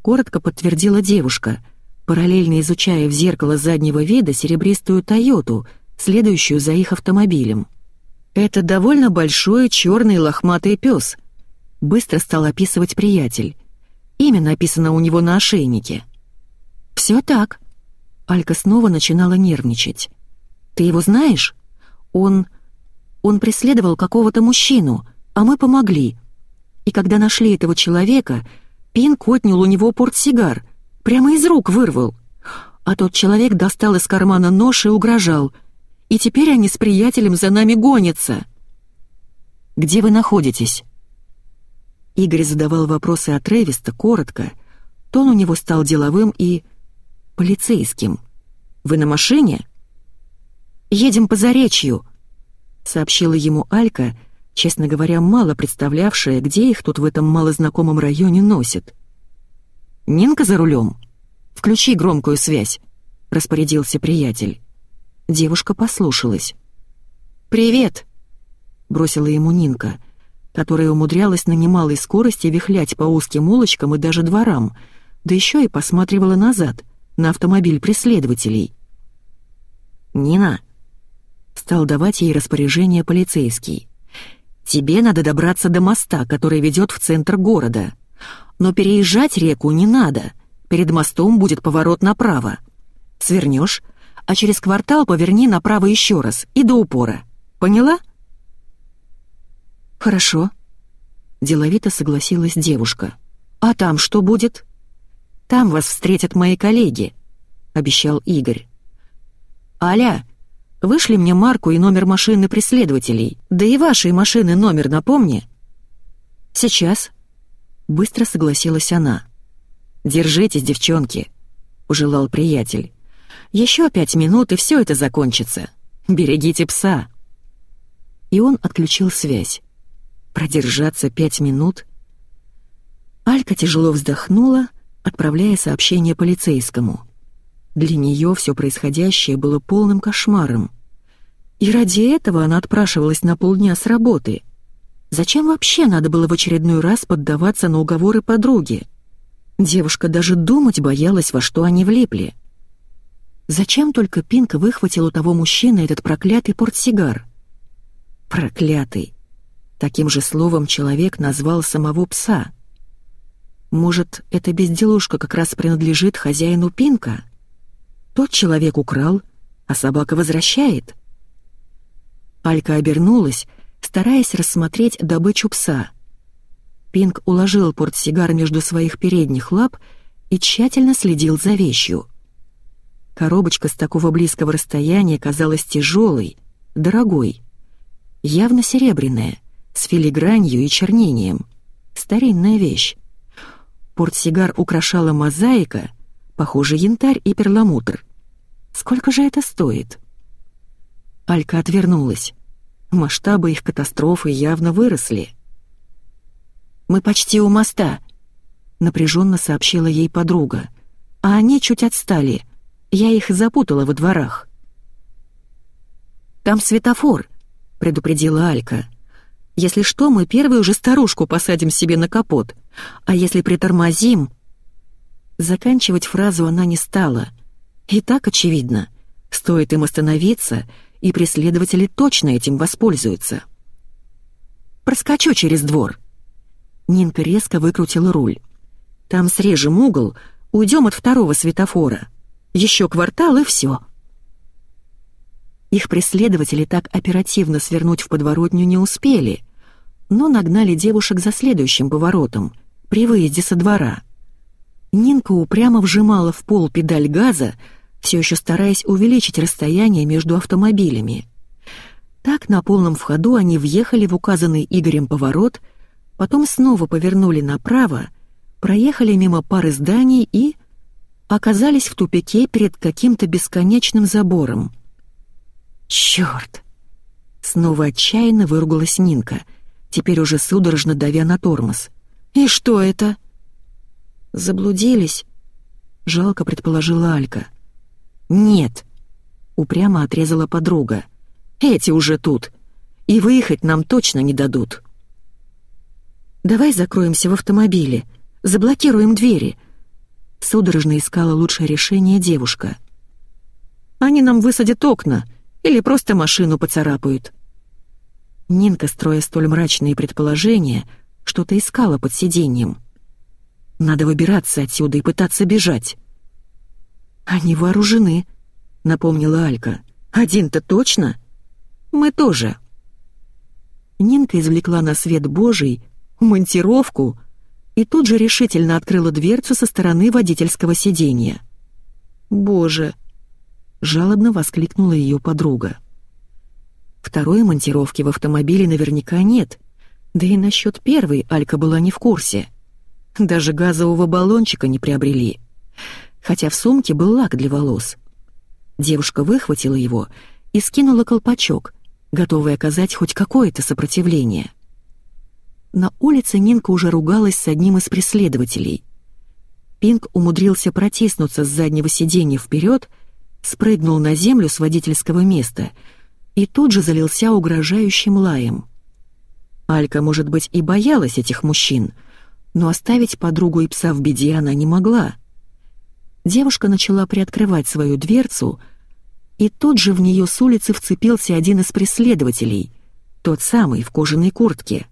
коротко подтвердила девушка, параллельно изучая в зеркало заднего вида серебристую «Тойоту», следующую за их автомобилем. «Это довольно большой черный лохматый пес», — быстро стал описывать приятель. Имя написано у него на ошейнике. «Все так». Алька снова начинала нервничать. «Ты его знаешь? Он... он преследовал какого-то мужчину, а мы помогли. И когда нашли этого человека, Пинк отнял у него портсигар, прямо из рук вырвал. А тот человек достал из кармана нож и угрожал. И теперь они с приятелем за нами гонятся. «Где вы находитесь?» Игорь задавал вопросы от Ревиста коротко. Тон у него стал деловым и... полицейским. «Вы на машине?» «Едем по Заречью», — сообщила ему Алька, честно говоря, мало представлявшая, где их тут в этом малознакомом районе носят. «Нинка за рулем? Включи громкую связь», — распорядился приятель. Девушка послушалась. «Привет!» — бросила ему Нинка, которая умудрялась на немалой скорости вихлять по узким улочкам и даже дворам, да еще и посматривала назад, на автомобиль преследователей. «Нина!» — стал давать ей распоряжение полицейский. Тебе надо добраться до моста, который ведет в центр города. Но переезжать реку не надо. Перед мостом будет поворот направо. Свернешь, а через квартал поверни направо еще раз и до упора. Поняла? Хорошо. Деловито согласилась девушка. А там что будет? Там вас встретят мои коллеги, обещал Игорь. Аля, Вышли мне марку и номер машины преследователей. Да и вашей машины номер напомни». «Сейчас». Быстро согласилась она. «Держитесь, девчонки», — пожелал приятель. «Еще пять минут, и все это закончится. Берегите пса». И он отключил связь. Продержаться пять минут? Алька тяжело вздохнула, отправляя сообщение полицейскому — для нее все происходящее было полным кошмаром. И ради этого она отпрашивалась на полдня с работы. Зачем вообще надо было в очередной раз поддаваться на уговоры подруги? Девушка даже думать боялась, во что они влипли. Зачем только Пинк выхватил у того мужчины этот проклятый портсигар? Проклятый. Таким же словом человек назвал самого пса. Может, эта безделушка как раз принадлежит хозяину Пинка? Тот человек украл, а собака возвращает. Алька обернулась, стараясь рассмотреть добычу пса. Пинк уложил портсигар между своих передних лап и тщательно следил за вещью. Коробочка с такого близкого расстояния казалась тяжелой, дорогой. Явно серебряная, с филигранью и чернением. Старинная вещь. Портсигар украшала мозаика, похоже, янтарь и перламутр. Сколько же это стоит?» Алька отвернулась. Масштабы их катастрофы явно выросли. «Мы почти у моста», — напряженно сообщила ей подруга. «А они чуть отстали. Я их запутала во дворах». «Там светофор», — предупредила Алька. «Если что, мы первую же старушку посадим себе на капот, а если притормозим...» Заканчивать фразу она не стала — и так очевидно. Стоит им остановиться, и преследователи точно этим воспользуются. «Проскочу через двор». Нинка резко выкрутила руль. «Там срежем угол, уйдем от второго светофора. Еще квартал и все». Их преследователи так оперативно свернуть в подворотню не успели, но нагнали девушек за следующим поворотом, при выезде со двора. Нинка упрямо вжимала в пол педаль газа, все еще стараясь увеличить расстояние между автомобилями. Так на полном входу они въехали в указанный Игорем поворот, потом снова повернули направо, проехали мимо пары зданий и... оказались в тупике перед каким-то бесконечным забором. «Чёрт!» Снова отчаянно выругалась Нинка, теперь уже судорожно давя на тормоз. «И что это?» «Заблудились?» — жалко предположила Алька. «Нет», — упрямо отрезала подруга. «Эти уже тут, и выехать нам точно не дадут». «Давай закроемся в автомобиле, заблокируем двери», — судорожно искала лучшее решение девушка. «Они нам высадят окна или просто машину поцарапают». Нинка, строя столь мрачные предположения, что-то искала под сиденьем. «Надо выбираться отсюда и пытаться бежать». «Они вооружены», — напомнила Алька. «Один-то точно?» «Мы тоже». Нинка извлекла на свет Божий монтировку и тут же решительно открыла дверцу со стороны водительского сиденья. «Боже!» — жалобно воскликнула ее подруга. Второй монтировки в автомобиле наверняка нет, да и насчет первой Алька была не в курсе. Даже газового баллончика не приобрели хотя в сумке был лак для волос. Девушка выхватила его и скинула колпачок, готовый оказать хоть какое-то сопротивление. На улице Нинка уже ругалась с одним из преследователей. Пинк умудрился протиснуться с заднего сиденья вперед, спрыгнул на землю с водительского места и тут же залился угрожающим лаем. Алька, может быть, и боялась этих мужчин, но оставить подругу и пса в беде она не могла. Девушка начала приоткрывать свою дверцу, и тут же в нее с улицы вцепился один из преследователей, тот самый в кожаной куртке.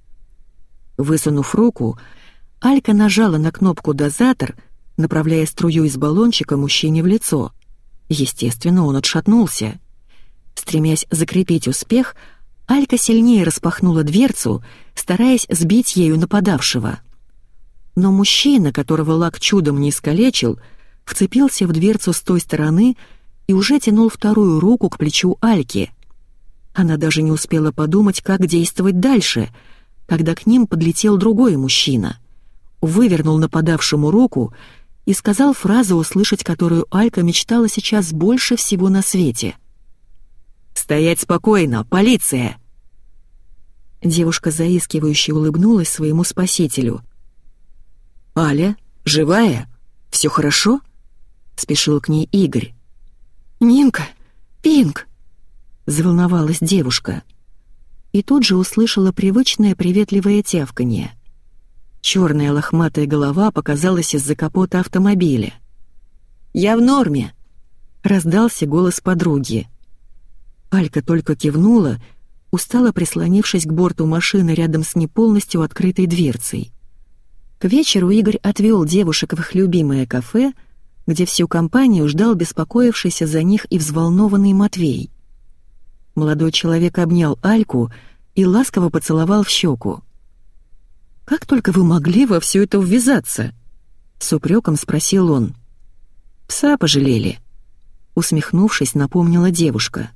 Высунув руку, Алька нажала на кнопку «Дозатор», направляя струю из баллончика мужчине в лицо. Естественно, он отшатнулся. Стремясь закрепить успех, Алька сильнее распахнула дверцу, стараясь сбить ею нападавшего. Но мужчина, которого лак чудом не искалечил, вцепился в дверцу с той стороны и уже тянул вторую руку к плечу Альки. Она даже не успела подумать, как действовать дальше — когда к ним подлетел другой мужчина. Вывернул нападавшему руку и сказал фразу, услышать которую Алька мечтала сейчас больше всего на свете. «Стоять спокойно, полиция!» Девушка заискивающе улыбнулась своему спасителю. «Аля, живая? Все хорошо?» — спешил к ней Игорь. «Нинка! Пинк!» — заволновалась. «Девушка!» и тут же услышала привычное приветливое тявканье. Черная лохматая голова показалась из-за капота автомобиля. «Я в норме!» — раздался голос подруги. Алька только кивнула, устало прислонившись к борту машины рядом с неполностью открытой дверцей. Вечеру Игорь отвел девушек в их любимое кафе, где всю компанию ждал беспокоившийся за них и взволнованный Матвей. Молодой человек обнял Альку и ласково поцеловал в щеку. «Как только вы могли во все это ввязаться?» — с упреком спросил он. «Пса пожалели», — усмехнувшись, напомнила девушка.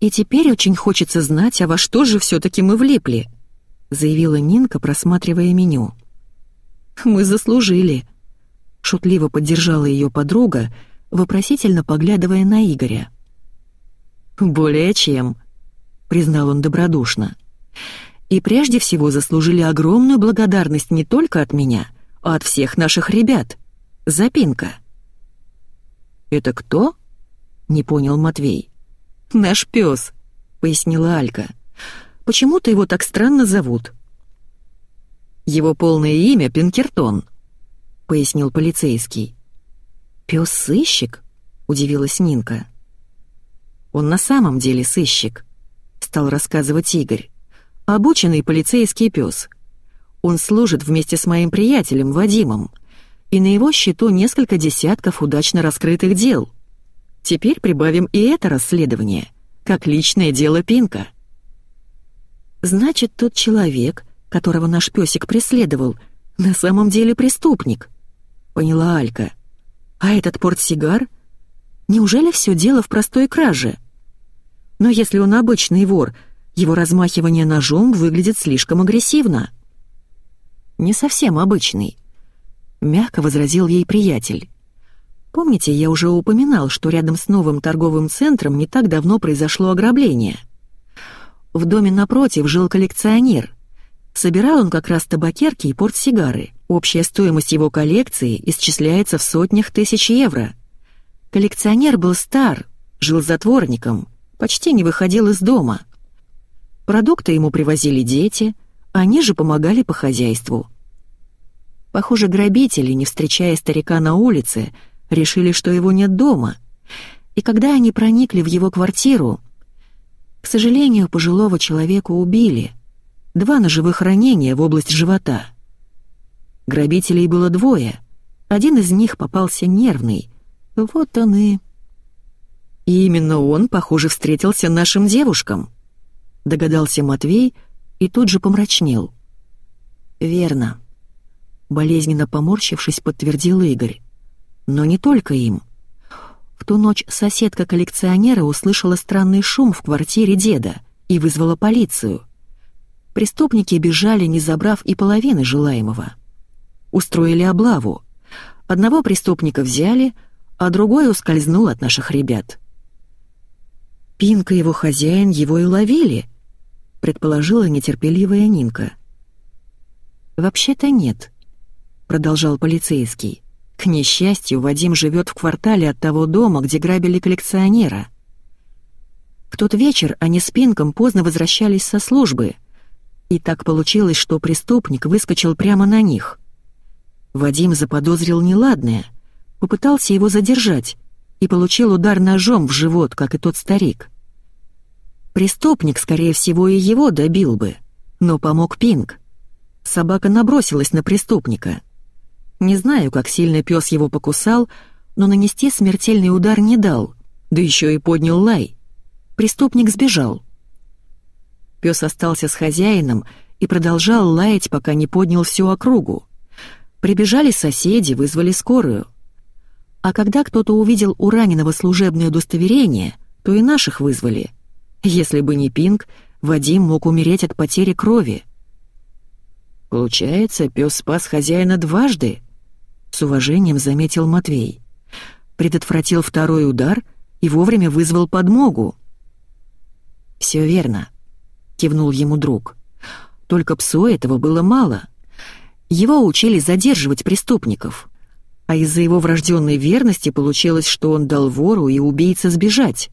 «И теперь очень хочется знать, а во что же все-таки мы влипли», — заявила Нинка, просматривая меню. «Мы заслужили», — шутливо поддержала ее подруга, вопросительно поглядывая на Игоря. «Более чем», — признал он добродушно. «И прежде всего заслужили огромную благодарность не только от меня, а от всех наших ребят. Запинка». «Это кто?» — не понял Матвей. «Наш пес», — пояснила Алька. «Почему-то его так странно зовут». «Его полное имя Пинкертон», — пояснил полицейский. «Пес-сыщик?» — удивилась Нинка. «Он на самом деле сыщик», стал рассказывать Игорь. «Обученный полицейский пес. Он служит вместе с моим приятелем Вадимом, и на его счету несколько десятков удачно раскрытых дел. Теперь прибавим и это расследование, как личное дело Пинка». «Значит, тот человек, которого наш песик преследовал, на самом деле преступник», — поняла Алька. «А этот портсигар? Неужели все дело в простой краже?» Но если он обычный вор, его размахивание ножом выглядит слишком агрессивно. «Не совсем обычный», — мягко возразил ей приятель. «Помните, я уже упоминал, что рядом с новым торговым центром не так давно произошло ограбление? В доме напротив жил коллекционер. Собирал он как раз табакерки и портсигары. Общая стоимость его коллекции исчисляется в сотнях тысяч евро. Коллекционер был стар, жил затворником — почти не выходил из дома. Продукты ему привозили дети, они же помогали по хозяйству. Похоже, грабители, не встречая старика на улице, решили, что его нет дома. И когда они проникли в его квартиру, к сожалению, пожилого человека убили. Два ножевых ранения в область живота. Грабителей было двое. Один из них попался нервный. Вот он и... И именно он, похоже, встретился нашим девушкам. Догадался Матвей и тут же помрачнел. Верно. Болезненно поморщившись, подтвердил Игорь. Но не только им. В ту ночь соседка коллекционера услышала странный шум в квартире деда и вызвала полицию. Преступники бежали, не забрав и половины желаемого. Устроили облаву. Одного преступника взяли, а другой ускользнул от наших ребят. Пинка его хозяин его и ловили, предположила нетерпеливая Нинка. «Вообще-то нет», — продолжал полицейский. «К несчастью, Вадим живет в квартале от того дома, где грабили коллекционера. В тот вечер они с Пинком поздно возвращались со службы, и так получилось, что преступник выскочил прямо на них. Вадим заподозрил неладное, попытался его задержать и получил удар ножом в живот, как и тот старик. Преступник, скорее всего, и его добил бы, но помог Пинк. Собака набросилась на преступника. Не знаю, как сильно пес его покусал, но нанести смертельный удар не дал, да еще и поднял лай. Преступник сбежал. Пес остался с хозяином и продолжал лаять, пока не поднял всю округу. Прибежали соседи, вызвали скорую. А когда кто-то увидел у раненого служебное удостоверение, то и наших вызвали. Если бы не Пинг, Вадим мог умереть от потери крови. «Получается, пес спас хозяина дважды?» — с уважением заметил Матвей. Предотвратил второй удар и вовремя вызвал подмогу. «Все верно», — кивнул ему друг. «Только псу этого было мало. Его учили задерживать преступников. А из-за его врожденной верности получилось, что он дал вору и убийце сбежать.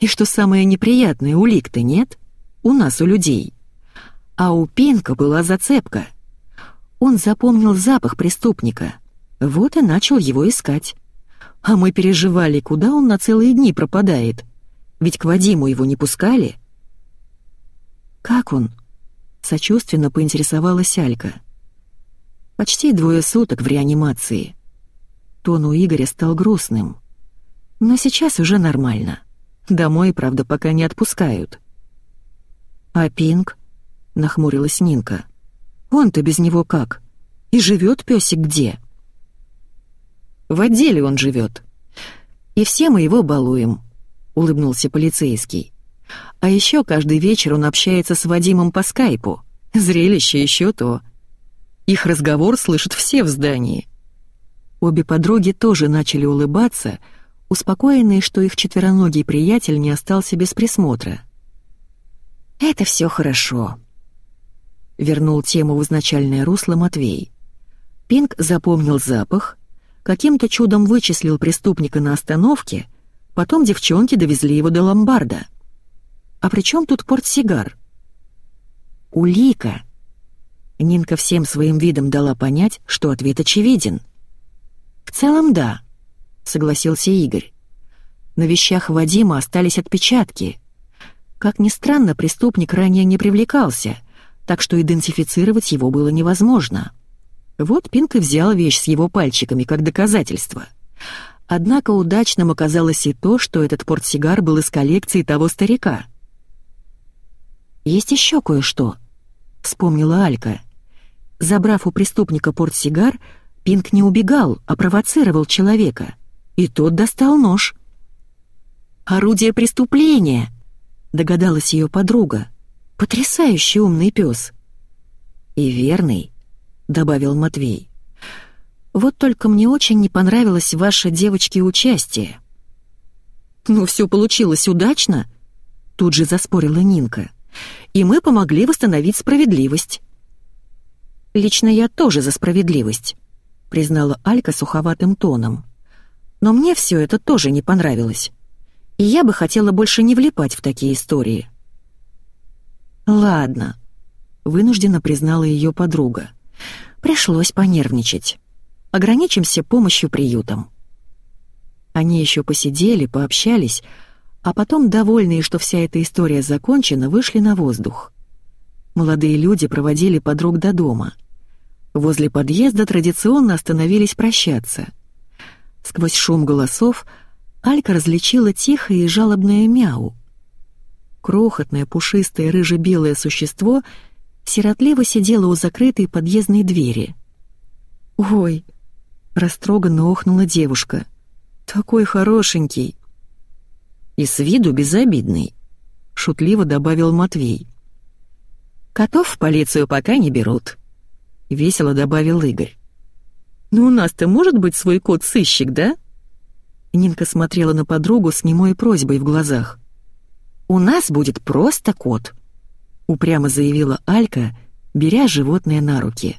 И что самое неприятное, улик-то нет? У нас, у людей. А у Пинка была зацепка. Он запомнил запах преступника. Вот и начал его искать. А мы переживали, куда он на целые дни пропадает. Ведь к Вадиму его не пускали. «Как он?» — сочувственно поинтересовалась Алька. «Почти двое суток в реанимации». Тон у Игоря стал грустным. «Но сейчас уже нормально. Домой, правда, пока не отпускают». «А Пинг?» нахмурилась Нинка. «Он-то без него как? И живет песик где?» «В отделе он живет. И все мы его балуем», — улыбнулся полицейский. «А еще каждый вечер он общается с Вадимом по скайпу. Зрелище еще то. Их разговор слышат все в здании». Обе подруги тоже начали улыбаться, успокоенные, что их четвероногий приятель не остался без присмотра. «Это все хорошо», вернул тему в изначальное русло Матвей. Пинг запомнил запах, каким-то чудом вычислил преступника на остановке, потом девчонки довезли его до ломбарда. А при чем тут портсигар? Улика. Нинка всем своим видом дала понять, что ответ очевиден. В целом да, согласился Игорь. На вещах Вадима остались отпечатки. Как ни странно, преступник ранее не привлекался — так что идентифицировать его было невозможно. Вот Пинк и взял вещь с его пальчиками как доказательство. Однако удачным оказалось и то, что этот портсигар был из коллекции того старика. «Есть еще кое-что», — вспомнила Алька. Забрав у преступника портсигар, Пинк не убегал, а провоцировал человека. И тот достал нож. «Орудие преступления!» — догадалась ее подруга. Потрясающий умный пес. И верный, добавил Матвей. Вот только мне очень не понравилось ваше девочки участие. Ну, все получилось удачно, тут же заспорила Нинка. И мы помогли восстановить справедливость. Лично я тоже за справедливость, признала Алька суховатым тоном. Но мне все это тоже не понравилось. И я бы хотела больше не влипать в такие истории. «Ладно», — вынуждена признала ее подруга. «Пришлось понервничать. Ограничимся помощью приютам». Они еще посидели, пообщались, а потом, довольные, что вся эта история закончена, вышли на воздух. Молодые люди проводили подруг до дома. Возле подъезда традиционно остановились прощаться. Сквозь шум голосов Алька различила тихое и жалобное мяу — Крохотное, пушистое, рыже-белое существо сиротливо сидело у закрытой подъездной двери. «Ой!» — растроганно охнула девушка. «Такой хорошенький!» «И с виду безобидный», — шутливо добавил Матвей. «Котов в полицию пока не берут», — весело добавил Игорь. «Ну у нас-то может быть свой кот-сыщик, да?» Нинка смотрела на подругу с немой просьбой в глазах. У нас будет просто кот». упрямо заявила Алька, беря животное на руки.